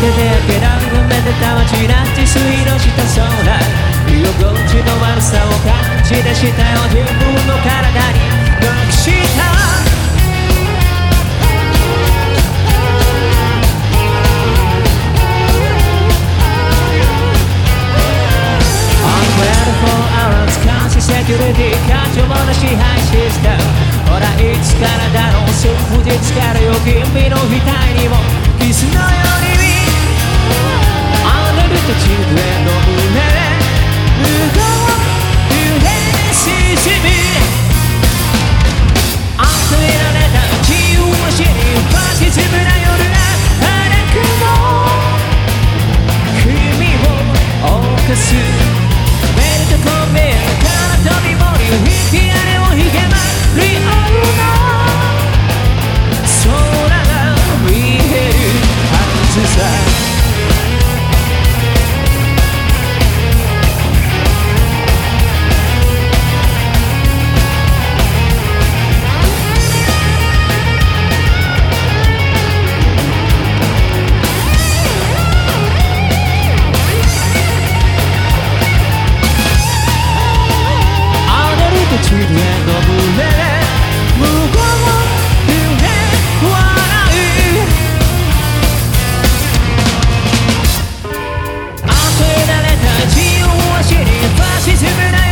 てて下段んてた街ラッチ水の空居心地の悪さを感じてしたよ自分の体に隠した。セキュリティな支配システほらいつからだろう？数日からよ君の額にも。キスのように走り出し進むな